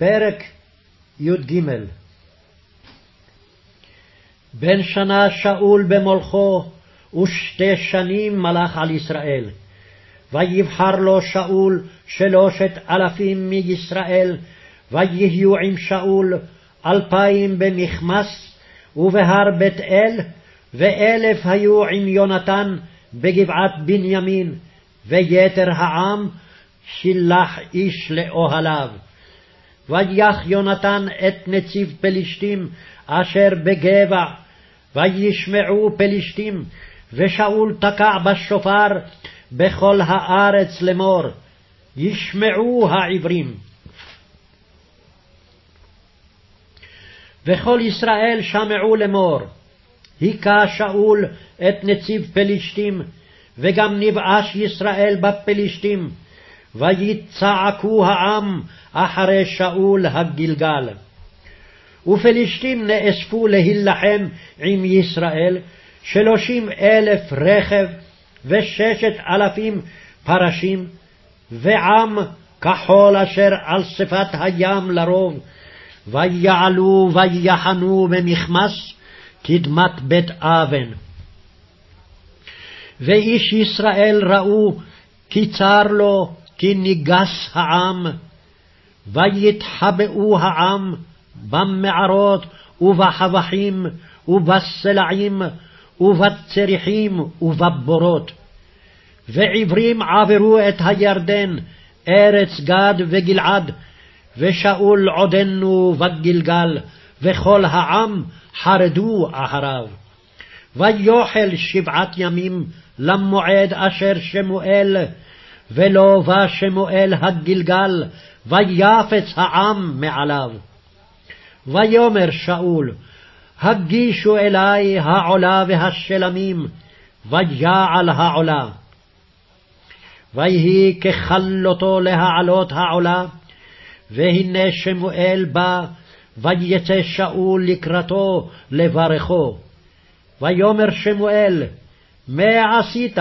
פרק י"ג בן שנה שאול במולכו, ושתי שנים מלך על ישראל. ויבחר לו שאול שלושת אלפים מישראל, ויהיו עם שאול אלפיים במכמס, ובהר בית אל, ואלף היו עם יונתן בגבעת בנימין, ויתר העם שילח איש לאוהליו. ויח יונתן את נציב פלשתים אשר בגבע, וישמעו פלשתים, ושאול תקע בשופר בכל הארץ לאמור, ישמעו העברים. וכל ישראל שמעו לאמור, היכה שאול את נציב פלשתים, וגם נבאש ישראל בפלשתים, ויצעקו העם אחרי שאול הגלגל. ופלשתים נאספו להילחם עם ישראל, שלושים אלף רכב וששת אלפים פרשים, ועם כחול אשר על שפת הים לרוב, ויעלו ויחנו במכמס קדמת בית אבן. ואיש ישראל ראו כי צר לו כי ניגס העם, ויתחבאו העם במערות ובחבכים ובסלעים ובצריחים ובבורות. ועברים עברו את הירדן, ארץ גד וגלעד, ושאול עודנו בגלגל, וכל העם חרדו אחריו. ויאכל שבעת ימים למועד אשר שמואל, ולא בא שמואל הגלגל, ויפץ העם מעליו. ויאמר שאול, הגישו אלי העולה והשלמים, ויעל העולה. ויהי ככלותו להעלות העולה, והנה שמואל בא, ויצא שאול לקראתו לברכו. ויאמר שמואל, מה עשית?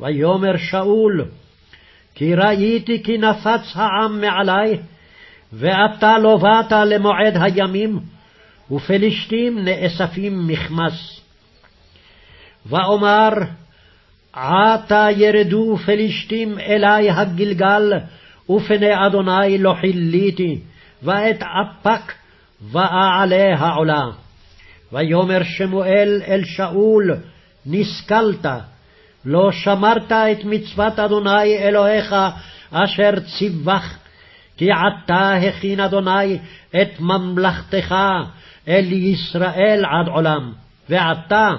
ויאמר שאול, כי ראיתי כי נפץ העם מעלי, ואתה לא באת למועד הימים, ופלשתים נאספים מכמס. ואומר, עתה ירדו פלשתים אלי הגלגל, ופני אדוני לא חיליתי, ואת אפק ואעלה העולה. ויאמר שמואל אל שאול, נסכלת, לא שמרת את מצוות אדוני אלוהיך אשר ציווך, כי עתה הכין אדוני את ממלכתך אל ישראל עד עולם, ועתה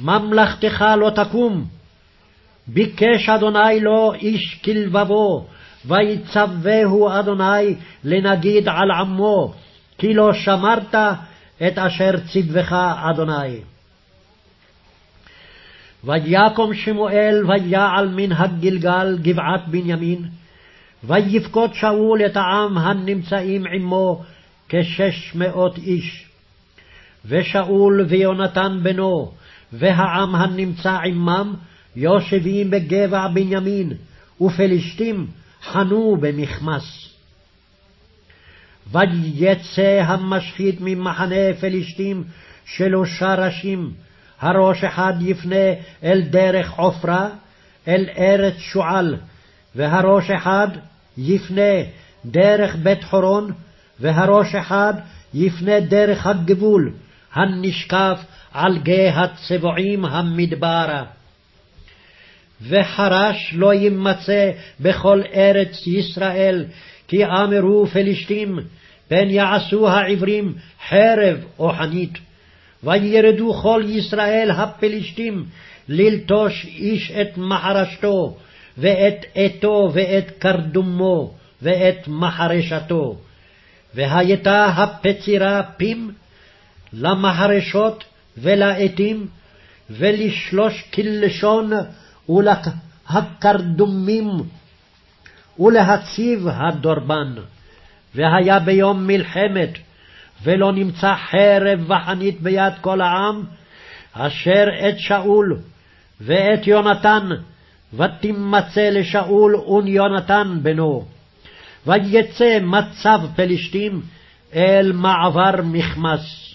ממלכתך לא תקום. ביקש אדוני לו איש כלבבו, ויצווהו אדוני לנגיד על עמו, כי לא שמרת את אשר ציווך אדוני. ויקום שמואל ויעל מן הגלגל גבעת בנימין, ויפקוד שאול את העם הנמצאים עמו כשש מאות איש. ושאול ויונתן בנו, והעם הנמצא עמם, יושבים בגבע בנימין, ופלשתים חנו במכמס. ויצא המשחית ממחנה פלשתים שלושה ראשים, הראש אחד יפנה אל דרך עופרה, אל ארץ שועל, והראש אחד יפנה דרך בית חורון, והראש אחד יפנה דרך הגבול, הנשקף על גיא הצבועים המדברה. וחרש לא יימצא בכל ארץ ישראל, כי אמרו פלשתים, פן יעשו העברים חרב או חנית. וירדו כל ישראל הפלשתים ללטוש איש את מחרשתו, ואת עתו ואת קרדומו, ואת מחרשתו. והייתה הפצירה פים למחרשות ולעתים, ולשלוש כלשון ולהקרדומים, ולהציב הדורבן. והיה ביום מלחמת, ולא נמצא חרב וחנית ביד כל העם, אשר את שאול ואת יונתן, ותמצא לשאול וניונתן בנו. ויצא מצב פלשתים אל מעבר מכמס.